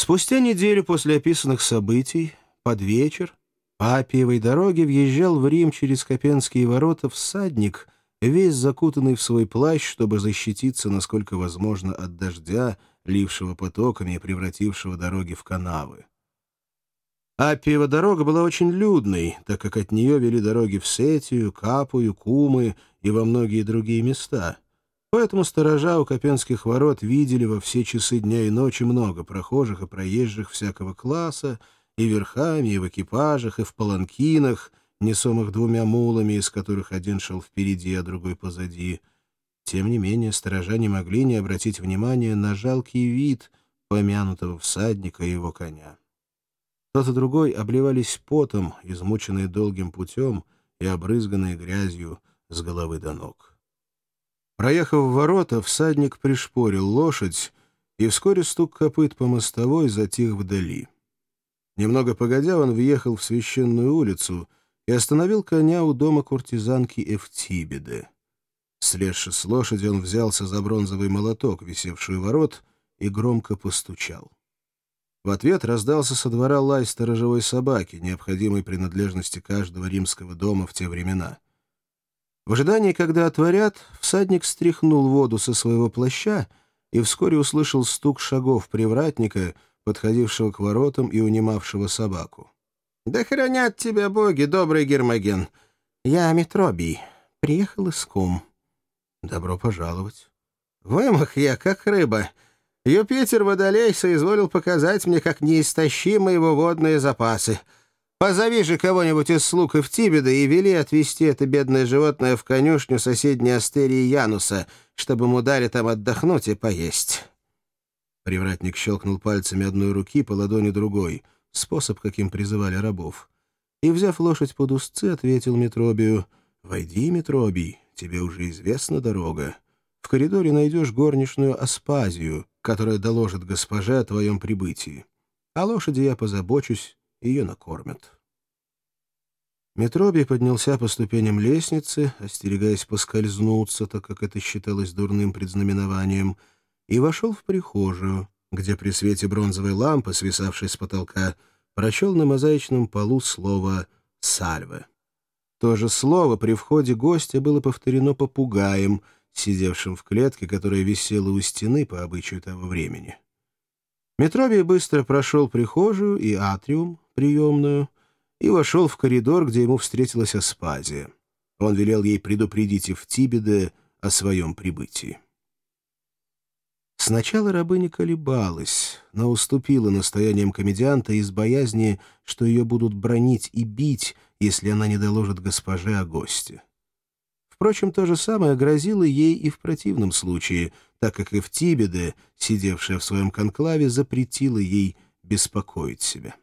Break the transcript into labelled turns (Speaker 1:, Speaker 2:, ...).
Speaker 1: Спустя неделю после описанных событий, под вечер, по Апиевой дороге въезжал в Рим через Копенские ворота всадник, весь закутанный в свой плащ, чтобы защититься, насколько возможно, от дождя, лившего потоками и превратившего дороги в канавы. Аппиева дорога была очень людной, так как от нее вели дороги в Сетию, Капую, Кумы и во многие другие места. Поэтому сторожа у Копенских ворот видели во все часы дня и ночи много прохожих и проезжих всякого класса, и верхами, и в экипажах, и в паланкинах, несомых двумя мулами, из которых один шел впереди, а другой позади. Тем не менее, сторожа не могли не обратить внимания на жалкий вид помянутого всадника и его коня. Тот и другой обливались потом, измученные долгим путем и обрызганные грязью с головы до ног. Проехав ворота, всадник пришпорил лошадь, и вскоре стук копыт по мостовой затих вдали. Немного погодя, он въехал в священную улицу и остановил коня у дома куртизанки Эфтибеды. Слезши с лошади, он взялся за бронзовый молоток, висевший у ворот, и громко постучал. В ответ раздался со двора лай сторожевой собаки, необходимой принадлежности каждого римского дома в те времена. В ожидании, когда отворят, всадник стряхнул воду со своего плаща и вскоре услышал стук шагов привратника, подходившего к воротам и унимавшего собаку. «Да хранят тебя боги, добрый Гермоген! Я Митробий, приехал из Кум». «Добро пожаловать». «Вымах я, как рыба». Юпитер Водолей соизволил показать мне, как неистощимы его водные запасы. Позови же кого-нибудь из слуг и в Тибеда и вели отвезти это бедное животное в конюшню соседней астерии Януса, чтобы ему дали там отдохнуть и поесть». Привратник щелкнул пальцами одной руки по ладони другой, способ, каким призывали рабов. И, взяв лошадь под узцы, ответил Метробию, «Войди, Метробий, тебе уже известна дорога. В коридоре найдешь горничную Аспазию, которая доложит госпоже о твоем прибытии. А лошади я позабочусь, ее накормят». Метробий поднялся по ступеням лестницы, остерегаясь поскользнуться, так как это считалось дурным предзнаменованием, и вошел в прихожую, где при свете бронзовой лампы, свисавшей с потолка, прочел на мозаичном полу слово «сальве». То же слово при входе гостя было повторено попугаем — сидевшим в клетке, которая висела у стены по обычаю того времени. Метробий быстро прошел прихожую и атриум, приемную, и вошел в коридор, где ему встретилась Аспазия. Он велел ей предупредить Евтибеда о своем прибытии. Сначала рабыня колебалась, но уступила настояниям комедианта из боязни, что ее будут бронить и бить, если она не доложит госпоже о госте. Впрочем, то же самое грозило ей и в противном случае, так как и в Тибеде, сидевшая в своем конклаве, запретила ей беспокоить себя.